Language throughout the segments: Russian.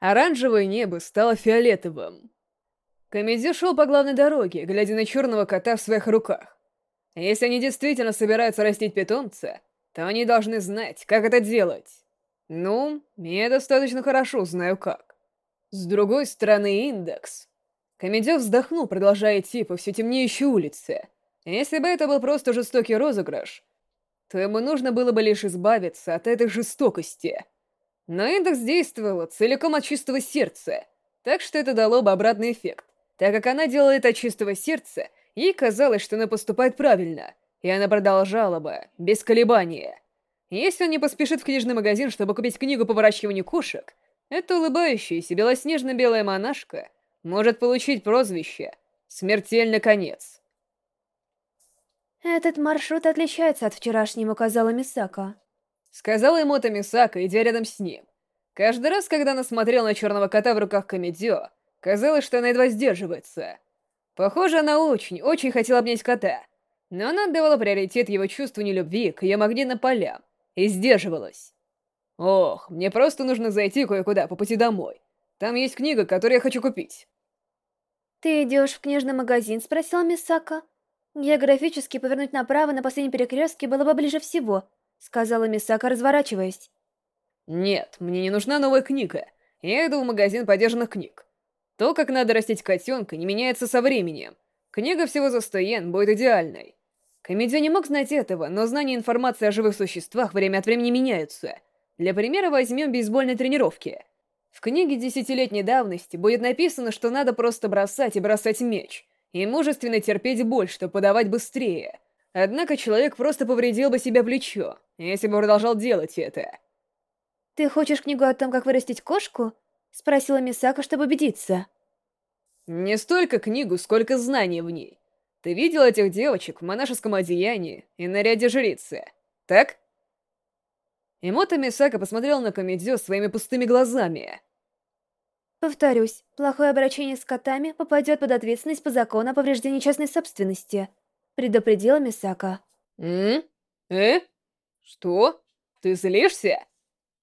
Оранжевое небо стало фиолетовым. Комедзи шел по главной дороге, глядя на черного кота в своих руках. Если они действительно собираются растить питомца, то они должны знать, как это делать. Ну, я достаточно хорошо знаю как. С другой стороны, индекс. Комедио вздохнул, продолжая идти по все темнеющей улице. Если бы это был просто жестокий розыгрыш, то ему нужно было бы лишь избавиться от этой жестокости. Но индекс действовала целиком от чистого сердца, так что это дало бы обратный эффект. Так как она делала это от чистого сердца, ей казалось, что она поступает правильно, и она продолжала бы, без колебания. Если он не поспешит в книжный магазин, чтобы купить книгу по выращиванию кошек, эта улыбающаяся белоснежно-белая монашка может получить прозвище «Смертельный конец». «Этот маршрут отличается от вчерашнего», — указала Мисака. Сказала ему это Мисака, идя рядом с ним. Каждый раз, когда она смотрела на черного кота в руках Комедио, казалось, что она едва сдерживается. Похоже, она очень, очень хотела обнять кота, но она отдавала приоритет его чувству нелюбви к ее магнитным полям и сдерживалась. Ох, мне просто нужно зайти кое-куда по пути домой. Там есть книга, которую я хочу купить. «Ты идешь в книжный магазин?» — спросила Мисака. «Географически повернуть направо на последнем перекрестке было бы ближе всего», — сказала Мисака, разворачиваясь. «Нет, мне не нужна новая книга. Я иду в магазин подержанных книг. То, как надо растить котенка, не меняется со временем. Книга всего за 100 йен будет идеальной. Комедио не мог знать этого, но знания и информация о живых существах время от времени меняются. Для примера возьмем бейсбольные тренировки. В книге десятилетней давности будет написано, что надо просто бросать и бросать мяч, и мужественно терпеть боль, чтобы подавать быстрее. Однако человек просто повредил бы себе плечо, если бы продолжал делать это. «Ты хочешь книгу о том, как вырастить кошку?» — спросила Мисака, чтобы убедиться. «Не столько книгу, сколько знаний в ней. Ты видел этих девочек в монашеском одеянии и наряде жрицы, так?» Имота Мисака посмотрел на Комедио своими пустыми глазами. Повторюсь, плохое обращение с котами попадет под ответственность по закону о повреждении частной собственности, предупредила Мисака. М? Э? Что? Ты злишься?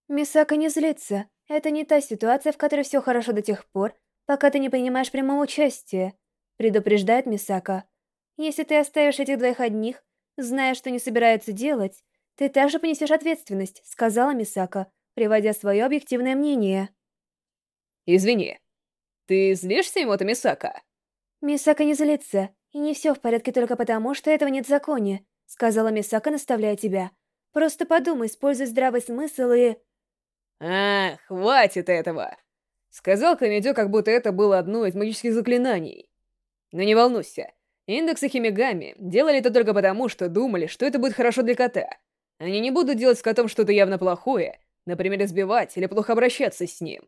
Мисака не злится. Это не та ситуация, в которой все хорошо до тех пор, пока ты не принимаешь прямого участия, предупреждает Мисака. Если ты оставишь этих двоих одних, зная, что не собираются делать, ты также понесешь ответственность, сказала Мисака, приводя свое объективное мнение. Извини, ты злишься, Имота Мисака? Мисака не злится, и не все в порядке только потому, что этого нет в законе, сказала Мисака, наставляя тебя. Просто подумай, используй здравый смысл и... А, хватит этого! Сказал Камедё, как будто это было одно из магических заклинаний. Но не волнуйся, индексы Химигами делали это только потому, что думали, что это будет хорошо для кота. Они не будут делать с котом что-то явно плохое, например, избивать или плохо обращаться с ним.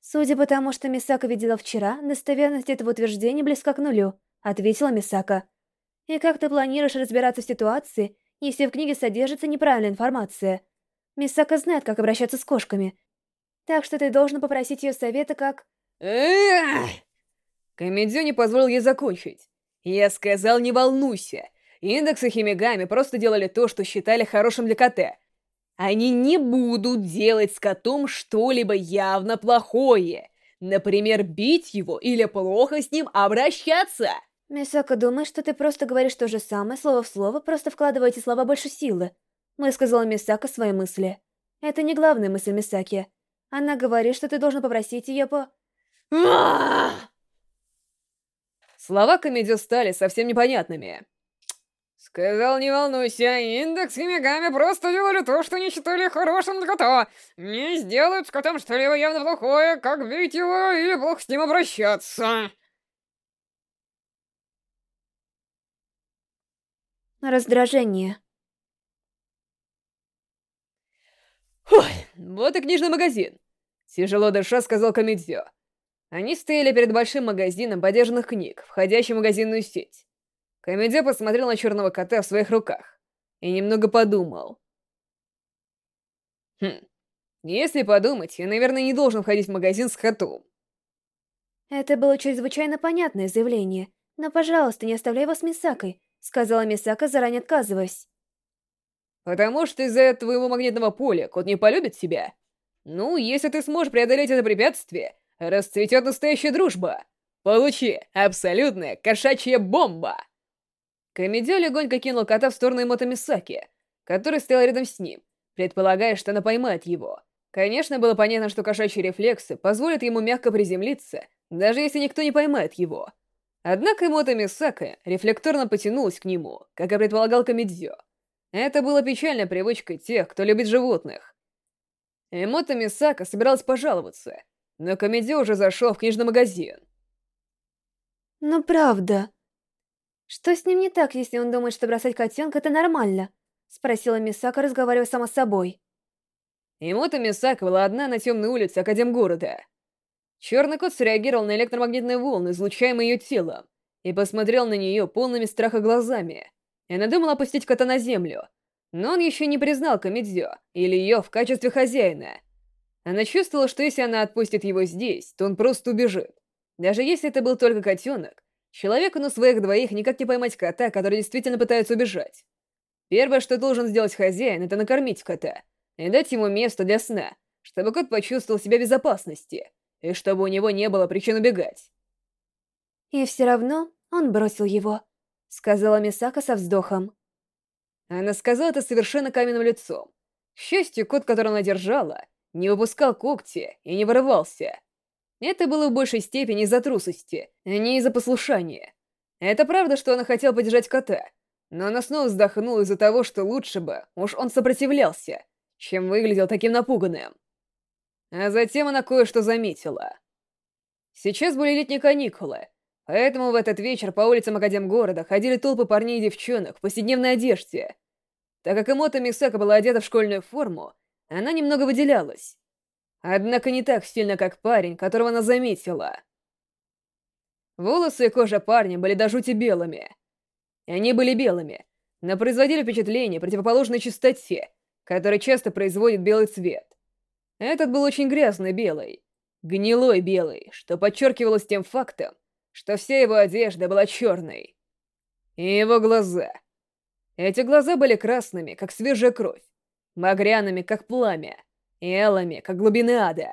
«Судя по тому, что Мисака видела вчера, достоверность этого утверждения близка к нулю», — ответила Мисака. «И как ты планируешь разбираться в ситуации, если в книге содержится неправильная информация? Мисака знает, как обращаться с кошками. Так что ты должен попросить ее совета, как...» Комедио не позволил ей закончить. Я сказал, не волнуйся. Индексы Химигами просто делали то, что считали хорошим для кота — они не будут делать с котом что-либо явно плохое. Например, бить его или плохо с ним обращаться. Мисака думает, что ты просто говоришь то же самое, слово в слово, просто вкладывая эти слова больше силы. Высказала Мисака свои мысли. Это не главная мысль Мисаки. Она говорит, что ты должен попросить ее по... Слова Комедио стали совсем непонятными. Сказал, не волнуйся, индекс и Мегами просто делали то, что не считали хорошим для кота. Не сделают с котом что-либо явно плохое, как бить его или плохо с ним обращаться. Раздражение. Ой, вот и книжный магазин. Тяжело дыша, сказал Комедзё. Они стояли перед большим магазином подержанных книг, входящим в магазинную сеть. Комедия посмотрел на черного кота в своих руках и немного подумал. Хм, если подумать, я, наверное, не должен входить в магазин с котом. Это было чрезвычайно понятное заявление, но, пожалуйста, не оставляй его с Мисакой, сказала Мисака, заранее отказываясь. Потому что из-за твоего магнитного поля кот не полюбит тебя. Ну, если ты сможешь преодолеть это препятствие, расцветет настоящая дружба. Получи абсолютная кошачья бомба!» Комедио легонько кинул кота в сторону Эмота Мисаки, который стоял рядом с ним, предполагая, что она поймает его. Конечно, было понятно, что кошачьи рефлексы позволят ему мягко приземлиться, даже если никто не поймает его. Однако Эмото Мисака рефлекторно потянулась к нему, как и предполагал Комедзё. Это было печальной привычкой тех, кто любит животных. Эмото Мисака собиралась пожаловаться, но Комедзё уже зашел в книжный магазин. «Ну правда. Что с ним не так, если он думает, что бросать котенка — это нормально?» — спросила Мисака, разговаривая сама с собой. Эмото Мисака была одна на темной улице Академгорода. Черный кот среагировал на электромагнитные волны, излучаемые ее телом, и посмотрел на нее полными страха глазами. Она думала опустить кота на землю, но он еще не признал Камедзё или ее в качестве хозяина. Она чувствовала, что если она отпустит его здесь, то он просто убежит. Даже если это был только котенок, человеку на своих двоих никак не поймать кота, который действительно пытается убежать. Первое, что должен сделать хозяин, это накормить кота и дать ему место для сна, чтобы кот почувствовал себя в безопасности, и чтобы у него не было причин убегать. «И все равно он бросил его», — сказала Мисака со вздохом. Она сказала это совершенно каменным лицом. К счастью, кот, которого она держала, не выпускал когти и не вырывался. Это было в большей степени из-за трусости, а не из-за послушания. Это правда, что она хотела подержать кота, но она снова вздохнула из-за того, что лучше бы, уж он сопротивлялся, чем выглядел таким напуганным. А затем она кое-что заметила. Сейчас были летние каникулы, поэтому в этот вечер по улицам Академгорода ходили толпы парней и девчонок в повседневной одежде. Так как Эмото Мисака была одета в школьную форму, она немного выделялась. Однако не так сильно, как парень, которого она заметила. Волосы и кожа парня были до жути белыми. И они были белыми, но производили впечатление противоположной чистоте, которая часто производит белый цвет. Этот был очень грязный белый, гнилой белый, что подчеркивалось тем фактом, что вся его одежда была черной. И его глаза. Эти глаза были красными, как свежая кровь, багряными, как пламя, и алыми, как глубины ада.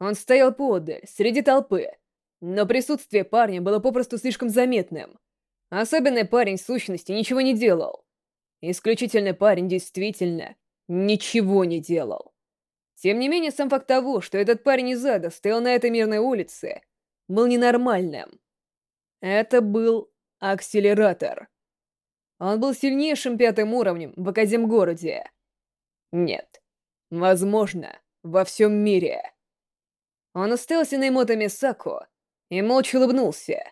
Он стоял поодаль, среди толпы, но присутствие парня было попросту слишком заметным. Особенный парень в сущности ничего не делал. Исключительный парень действительно ничего не делал. Тем не менее, сам факт того, что этот парень из ада стоял на этой мирной улице, был ненормальным. Это был акселератор. Он был сильнейшим пятым уровнем в Академгороде. Нет. Возможно, во всем мире. Он остался на Эмота Мисаку и молча улыбнулся.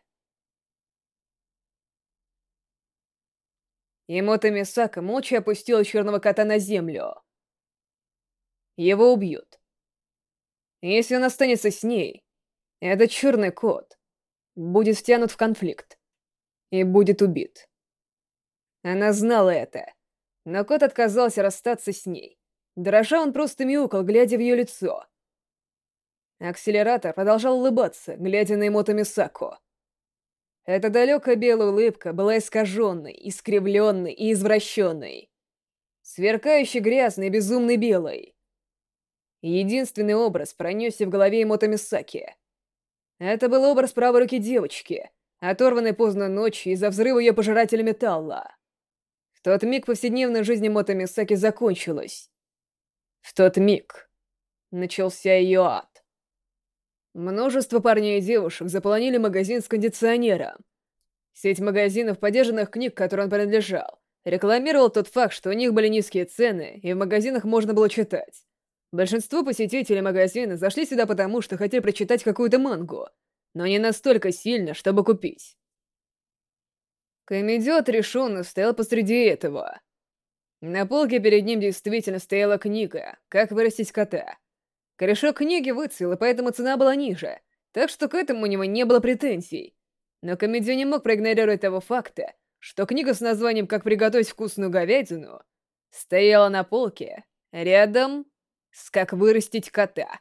Эмота Мисака молча опустила черного кота на землю. Его убьют. Если он останется с ней, этот черный кот будет втянут в конфликт и будет убит. Она знала это, но кот отказался расстаться с ней. Дрожа он просто мяукал, глядя в ее лицо. Акселератор продолжал улыбаться, глядя на Эмота Мисако. Эта далекая белая улыбка была искаженной, искривленной и извращенной. Сверкающей грязной, безумной белой. Единственный образ пронесся в голове Эмота Мисаки. Это был образ правой руки девочки, оторванной поздно ночью из-за взрыва ее пожирателя металла. В тот миг повседневная жизнь Эмота Мисаки закончилась. В тот миг начался ее ад. Множество парней и девушек заполонили магазин с кондиционером. Сеть магазинов подержанных книг, к он принадлежал, рекламировал тот факт, что у них были низкие цены, и в магазинах можно было читать. Большинство посетителей магазина зашли сюда потому, что хотели прочитать какую-то мангу, но не настолько сильно, чтобы купить. Комедиот решенно стоял посреди этого. На полке перед ним действительно стояла книга «Как вырастить кота». Корешок книги выцвел, и поэтому цена была ниже, так что к этому у него не было претензий. Но Комедио не мог проигнорировать того факта, что книга с названием «Как приготовить вкусную говядину» стояла на полке рядом с «Как вырастить кота».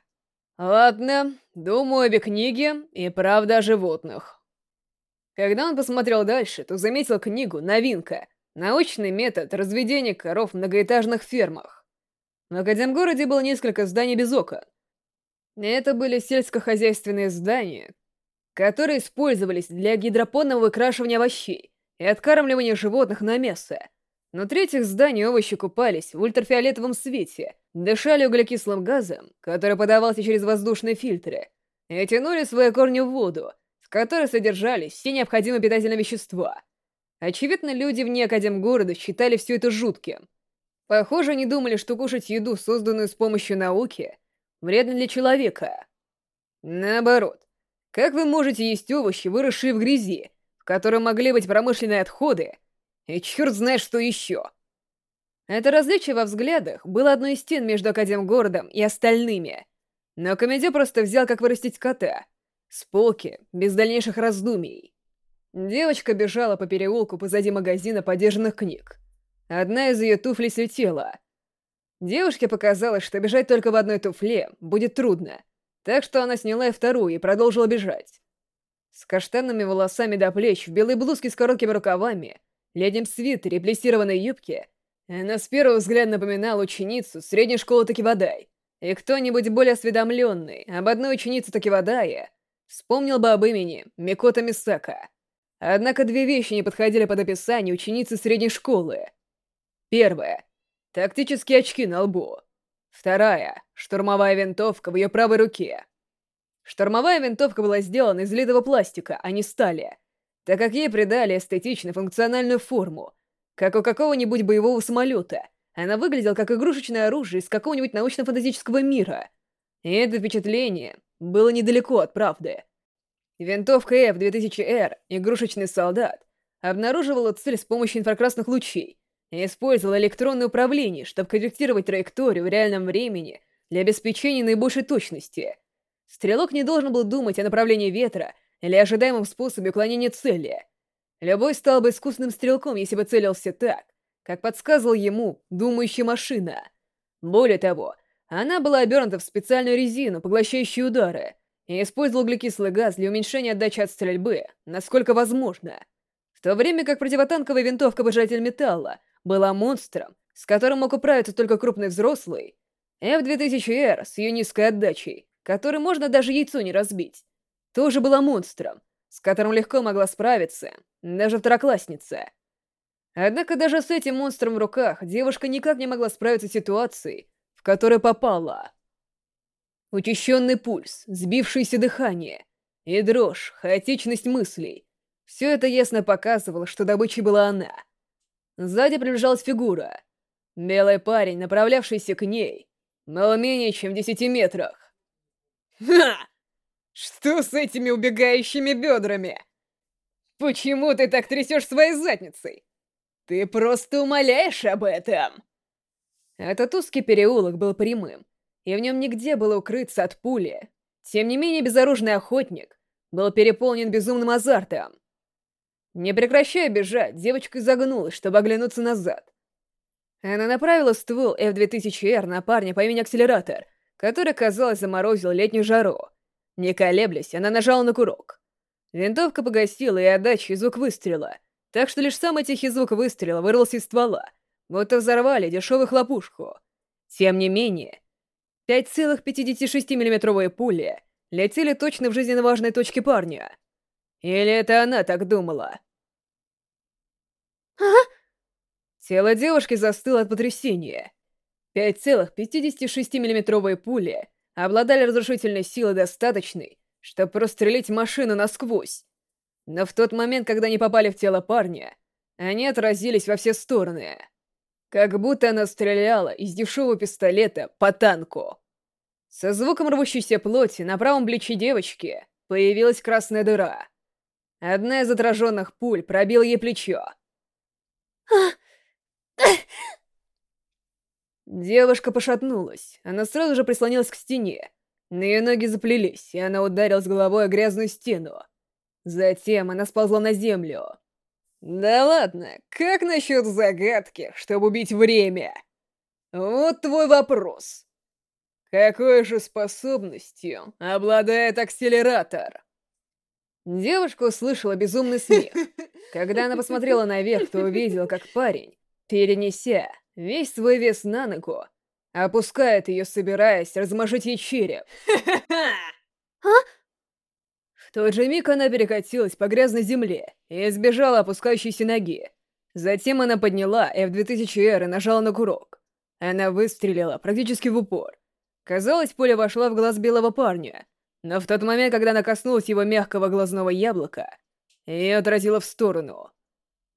Ладно, думаю, обе книги и правда о животных. Когда он посмотрел дальше, то заметил книгу «Новинка. Научный метод разведения коров в многоэтажных фермах». В Академгороде было несколько зданий без окон. Это были сельскохозяйственные здания, которые использовались для гидропонного выкрашивания овощей и откармливания животных на мясо. Внутри этих зданий овощи купались в ультрафиолетовом свете, дышали углекислым газом, который подавался через воздушные фильтры, и тянули свои корни в воду, в которой содержались все необходимые питательные вещества. Очевидно, люди вне Академгорода считали все это жутким. Похоже, они думали, что кушать еду, созданную с помощью науки, вредно для человека. Наоборот, как вы можете есть овощи, выросшие в грязи, в которой могли быть промышленные отходы, и черт знает что еще? Это различие во взглядах было одной из стен между Академгородом и остальными. Но Комедио просто взял, как вырастить кота. С полки, без дальнейших раздумий. Девочка бежала по переулку позади магазина подержанных книг. Одна из ее туфлей слетела. Девушке показалось, что бежать только в одной туфле будет трудно, так что она сняла и вторую и продолжила бежать. С каштанными волосами до плеч, в белой блузке с короткими рукавами, летнем свитере плессированной юбке, она с первого взгляда напоминала ученицу средней школы Такивадай. И кто-нибудь более осведомленный об одной ученице Такивадая вспомнил бы об имени Микота Мисака. Однако две вещи не подходили под описание ученицы средней школы. Первая — тактические очки на лбу. Вторая — штурмовая винтовка в ее правой руке. Штурмовая винтовка была сделана из литого пластика, а не стали, так как ей придали эстетично-функциональную форму, как у какого-нибудь боевого самолета. Она выглядела как игрушечное оружие из какого-нибудь научно-фантастического мира. И это впечатление было недалеко от правды. Винтовка F-2000R, игрушечный солдат, обнаруживала цель с помощью инфракрасных лучей и использовала электронное управление, чтобы корректировать траекторию в реальном времени для обеспечения наибольшей точности. Стрелок не должен был думать о направлении ветра или ожидаемом способе уклонения цели. Любой стал бы искусным стрелком, если бы целился так, как подсказывал ему думающая машина. Более того, она была обернута в специальную резину, поглощающую удары, и использовал углекислый газ для уменьшения отдачи от стрельбы, насколько возможно. В то время как противотанковая винтовка-пожиратель металла была монстром, с которым мог управиться только крупный взрослый, F-2000R с ее низкой отдачей, которой можно даже яйцо не разбить, тоже была монстром, с которым легко могла справиться даже второклассница. Однако даже с этим монстром в руках девушка никак не могла справиться с ситуацией, в которой попала. Учащенный пульс, сбившееся дыхание и дрожь, хаотичность мыслей. Все это ясно показывало, что добычей была она. Сзади приближалась фигура. Белый парень, направлявшийся к ней, было менее чем в десяти метрах. «Ха! Что с этими убегающими бедрами? Почему ты так трясешь своей задницей? Ты просто умоляешь об этом!» Этот узкий переулок был прямым, и в нем нигде было укрыться от пули. Тем не менее, безоружный охотник был переполнен безумным азартом. Не прекращая бежать, девочка изогнулась, чтобы оглянуться назад. Она направила ствол F-2000R на парня по имени Акселератор, который, казалось, заморозил летнюю жару. Не колеблясь, она нажала на курок. Винтовка погасила и отдача звук выстрела, так что лишь самый тихий звук выстрела вырвался из ствола, будто взорвали дешевую хлопушку. Тем не менее, 5,56 миллиметровые пули летели точно в жизненно важной точке парня. Или это она так думала? А? Тело девушки застыло от потрясения. 5,56 миллиметровые пули обладали разрушительной силой достаточной, чтобы прострелить машину насквозь. Но в тот момент, когда они попали в тело парня, они отразились во все стороны. Как будто она стреляла из дешевого пистолета по танку. Со звуком рвущейся плоти на правом плече девочки появилась красная дыра. Одна из отраженных пуль пробила ей плечо. Девушка пошатнулась. Она сразу же прислонилась к стене. На ее ноги заплелись, и она ударилась головой о грязную стену. Затем она сползла на землю. «Да ладно, как насчет загадки, чтобы убить время?» «Вот твой вопрос. Какой же способностью обладает акселератор?» Девушка услышала безумный смех. Когда она посмотрела наверх, то увидела, как парень, перенеся весь свой вес на ногу, Опускает ее, собираясь размажить ей череп. А? В тот же миг она перекатилась по грязной земле и избежала опускающейся ноги. Затем она подняла F-2000R и нажала на курок. Она выстрелила практически в упор. Казалось, пуля вошла в глаз белого парня, но в тот момент, когда она коснулась его мягкого глазного яблока, ее отразило в сторону.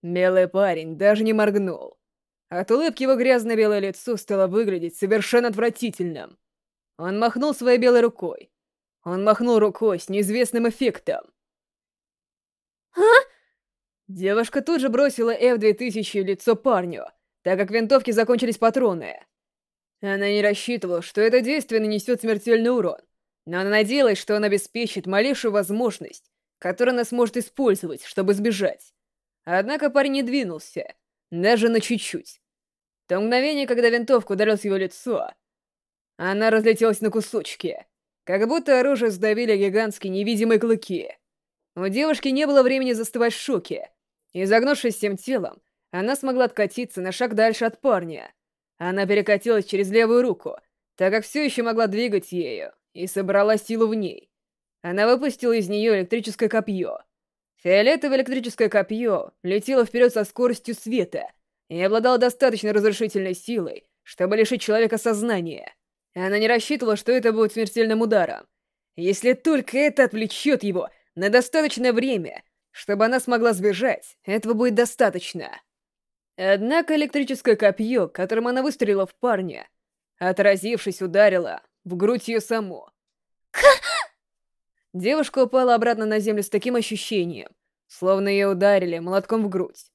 Белый парень даже не моргнул. От улыбки его грязно-белое лицо стало выглядеть совершенно отвратительным. Он махнул своей белой рукой. Он махнул рукой с неизвестным эффектом. «А?» Девушка тут же бросила F-2000 лицо парню, так как винтовки закончились патроны. Она не рассчитывала, что это действие нанесет смертельный урон, но она надеялась, что он обеспечит малейшую возможность, которую она сможет использовать, чтобы сбежать. Однако парень не двинулся, даже на чуть-чуть. То мгновение, когда винтовка ударилась в его лицо, она разлетелась на кусочки, как будто оружие сдавили гигантские невидимые клыки. У девушки не было времени застывать в шоке. Изогнувшись всем телом, она смогла откатиться на шаг дальше от парня. Она перекатилась через левую руку, так как все еще могла двигать ею, и собрала силу в ней. Она выпустила из нее электрическое копье. Фиолетовое электрическое копье летело вперед со скоростью света и обладало достаточно разрушительной силой, чтобы лишить человека сознания. Она не рассчитывала, что это будет смертельным ударом. Если только это отвлечет его на достаточное время, чтобы она смогла сбежать, этого будет достаточно. Однако электрическое копье, которым она выстрелила в парня, отразившись, ударило в грудь ее саму. Девушка упала обратно на землю с таким ощущением, словно ее ударили молотком в грудь.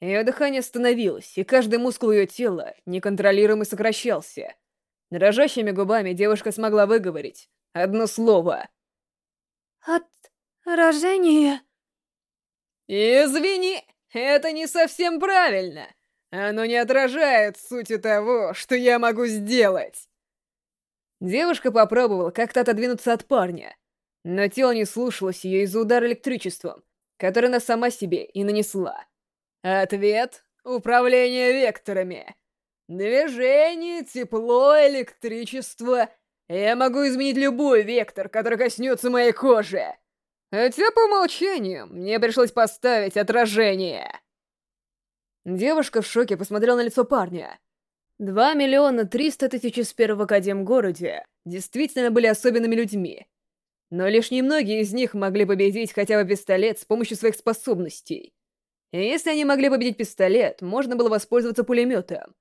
Ее дыхание остановилось, и каждый мускул ее тела неконтролируемо сокращался. Дрожащими губами девушка смогла выговорить одно слово. «Отражение...» «Извини, это не совсем правильно. Оно не отражает сути того, что я могу сделать». Девушка попробовала как-то отодвинуться от парня, но тело не слушалось ее из-за удара электричеством, который она сама себе и нанесла. Ответ — управление векторами. Движение, тепло, электричество. Я могу изменить любой вектор, который коснется моей кожи. Хотя по умолчанию мне пришлось поставить отражение. Девушка в шоке посмотрела на лицо парня. Два миллиона триста тысяч из первого Академ-городе действительно были особенными людьми. Но лишь немногие из них могли победить хотя бы пистолет с помощью своих способностей. И если они могли победить пистолет, можно было воспользоваться пулеметом.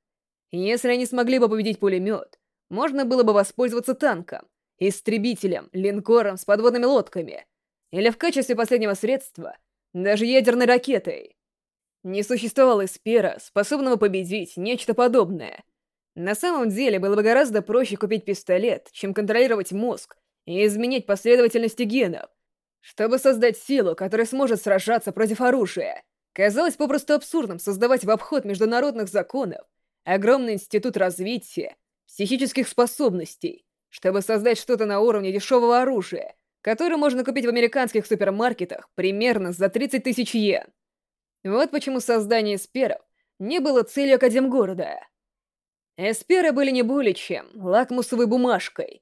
И если они смогли бы победить пулемет, можно было бы воспользоваться танком, истребителем, линкором с подводными лодками — или в качестве последнего средства, даже ядерной ракетой. Не существовало эспера, способного победить нечто подобное. На самом деле было бы гораздо проще купить пистолет, чем контролировать мозг и изменять последовательности генов, чтобы создать силу, которая сможет сражаться против оружия. Казалось попросту абсурдным создавать в обход международных законов огромный институт развития психических способностей, чтобы создать что-то на уровне дешевого оружия, который можно купить в американских супермаркетах примерно за 30 тысяч йен. Вот почему создание эсперов не было целью Академгорода. Эсперы были не более чем лакмусовой бумажкой.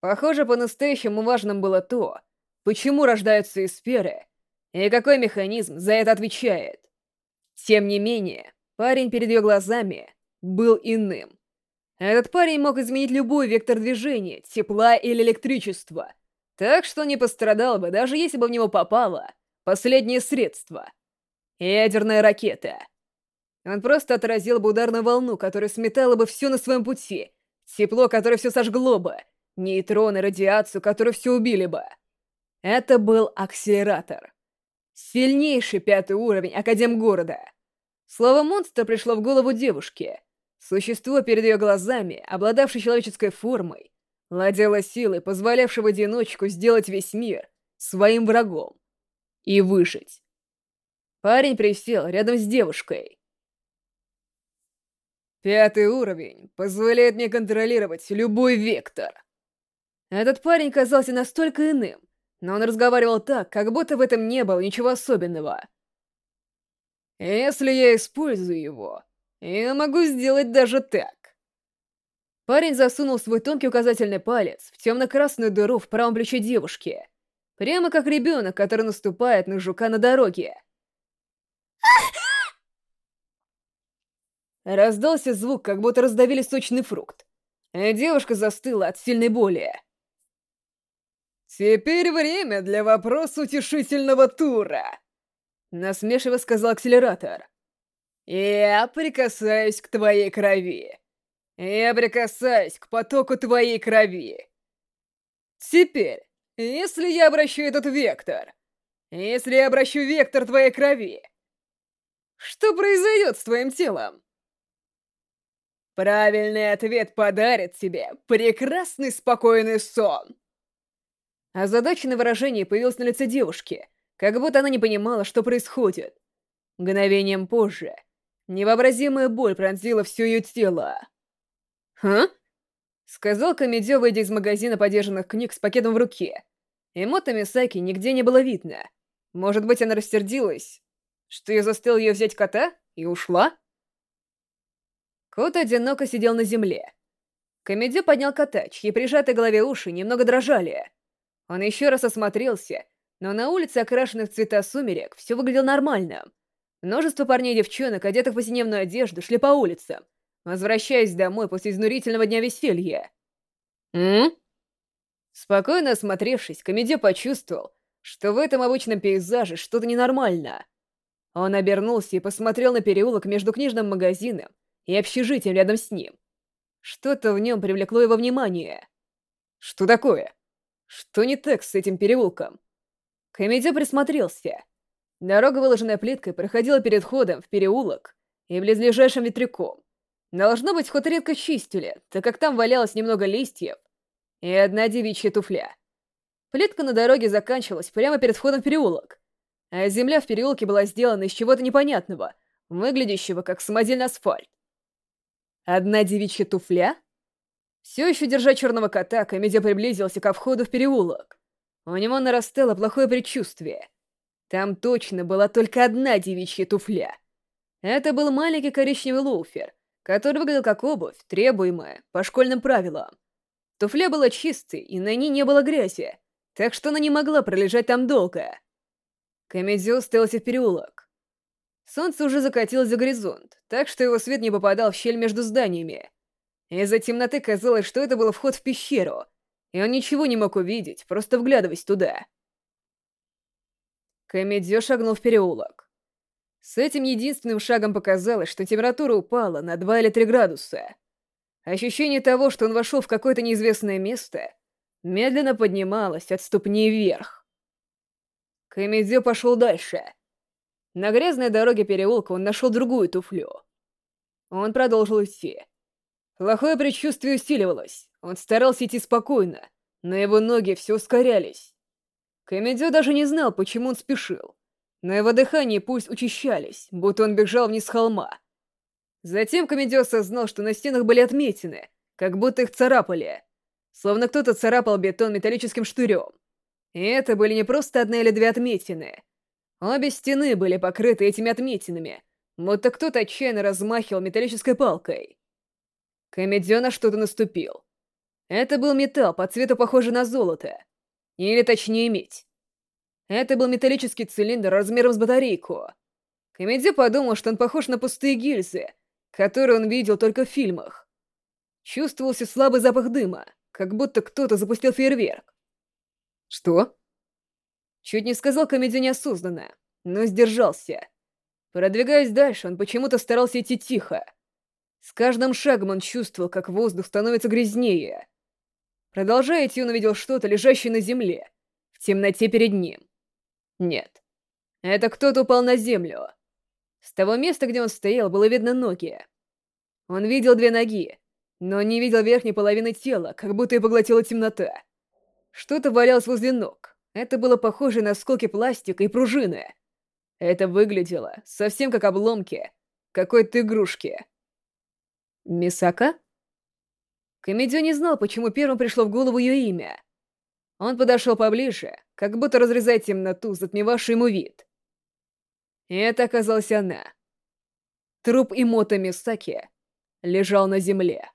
Похоже, по-настоящему важным было то, почему рождаются эсперы и какой механизм за это отвечает. Тем не менее, парень перед ее глазами был иным. Этот парень мог изменить любой вектор движения, тепла или электричества — так что не пострадал бы, даже если бы в него попало последнее средство. Ядерная ракета. Он просто отразил бы ударную волну, которая сметала бы все на своем пути, тепло, которое все сожгло бы, нейтроны, радиацию, которую все убили бы. Это был акселератор. Сильнейший пятый уровень Академгорода. Слово «монстр» пришло в голову девушке. Существо перед ее глазами, обладавшее человеческой формой, владела силой, позволявшей в одиночку сделать весь мир своим врагом и выжить. Парень присел рядом с девушкой. Пятый уровень позволяет мне контролировать любой вектор. Этот парень казался настолько иным, но он разговаривал так, как будто в этом не было ничего особенного. Если я использую его, я могу сделать даже так. Парень засунул свой тонкий указательный палец в темно-красную дыру в правом плече девушки, прямо как ребенок, который наступает на жука на дороге. Раздался звук, как будто раздавили сочный фрукт. Девушка застыла от сильной боли. «Теперь время для вопроса утешительного тура», — насмешиво сказал акселератор. «Я прикасаюсь к твоей крови. Я прикасаюсь к потоку твоей крови. Теперь, если я обращу этот вектор, если я обращу вектор твоей крови, что произойдет с твоим телом?» Правильный ответ подарит тебе прекрасный спокойный сон. Озадаченное выражение появилось на лице девушки, как будто она не понимала, что происходит. Мгновением позже невообразимая боль пронзила все ее тело. «Ха?» — сказал Камедё, выйдя из магазина подержанных книг с пакетом в руке. Эмота Мисаки нигде не было видно. Может быть, она рассердилась, что я заставил ее взять кота и ушла? Кот одиноко сидел на земле. Комедю поднял кота, чьи прижатые голове уши немного дрожали. Он еще раз осмотрелся, но на улице, окрашенных в цвета сумерек, все выглядело нормально. Множество парней и девчонок, одетых в повседневную одежду, шли по улицам, возвращаясь домой после изнурительного дня веселья. «М?», Спокойно осмотревшись, Комедия почувствовал, что в этом обычном пейзаже что-то ненормально. Он обернулся и посмотрел на переулок между книжным магазином и общежитием рядом с ним. Что-то в нем привлекло его внимание. Что такое? Что не так с этим переулком? Комедия присмотрелся. Дорога, выложенная плиткой, проходила перед входом в переулок и близлежащим ветряком. Должно быть, ход редко чистили, так как там валялось немного листьев и одна девичья туфля. Плитка на дороге заканчивалась прямо перед входом в переулок, а земля в переулке была сделана из чего-то непонятного, выглядящего как самодельный асфальт. Одна девичья туфля? Все еще держа черного кота, комедия приблизился ко входу в переулок. У него нарастало плохое предчувствие. Там точно была только одна девичья туфля. Это был маленький коричневый лоуфер, который выглядел как обувь, требуемая по школьным правилам. Туфля была чистой, и на ней не было грязи, так что она не могла пролежать там долго. Комедио уставился в переулок. Солнце уже закатилось за горизонт, так что его свет не попадал в щель между зданиями. Из-за темноты казалось, что это был вход в пещеру, и он ничего не мог увидеть, просто вглядываясь туда. Комедио шагнул в переулок. С этим единственным шагом показалось, что температура упала на 2 или 3 градуса. Ощущение того, что он вошел в какое-то неизвестное место, медленно поднималось от ступни вверх. Комедио пошел дальше — на грязной дороге переулка он нашел другую туфлю. Он продолжил идти. Плохое предчувствие усиливалось. Он старался идти спокойно, но его ноги все ускорялись. Комедио даже не знал, почему он спешил. Но его дыхание пульс учащались, будто он бежал вниз с холма. Затем Комедио осознал, что на стенах были отметины, как будто их царапали. Словно кто-то царапал бетон металлическим штырем. И это были не просто одна или две отметины — Обе стены были покрыты этими отметинами, будто кто-то отчаянно размахивал металлической палкой. Комедио на что-то наступил. Это был металл, по цвету похожий на золото. Или точнее медь. Это был металлический цилиндр размером с батарейку. Комедио подумал, что он похож на пустые гильзы, которые он видел только в фильмах. Чувствовался слабый запах дыма, как будто кто-то запустил фейерверк. Что? Чуть не сказал комедию неосознанно, но сдержался. Продвигаясь дальше, он почему-то старался идти тихо. С каждым шагом он чувствовал, как воздух становится грязнее. Продолжая идти, он увидел что-то, лежащее на земле, в темноте перед ним. Нет, это кто-то упал на землю. С того места, где он стоял, было видно ноги. Он видел две ноги, но не видел верхней половины тела, как будто и поглотила темнота. Что-то валялось возле ног. Это было похоже на осколки пластика и пружины. Это выглядело совсем как обломки какой-то игрушки. Мисака? Комедио не знал, почему первым пришло в голову ее имя. Он подошел поближе, как будто разрезая темноту, затмевавшую ему вид. И это оказалась она. Труп Имото Мисаки лежал на земле.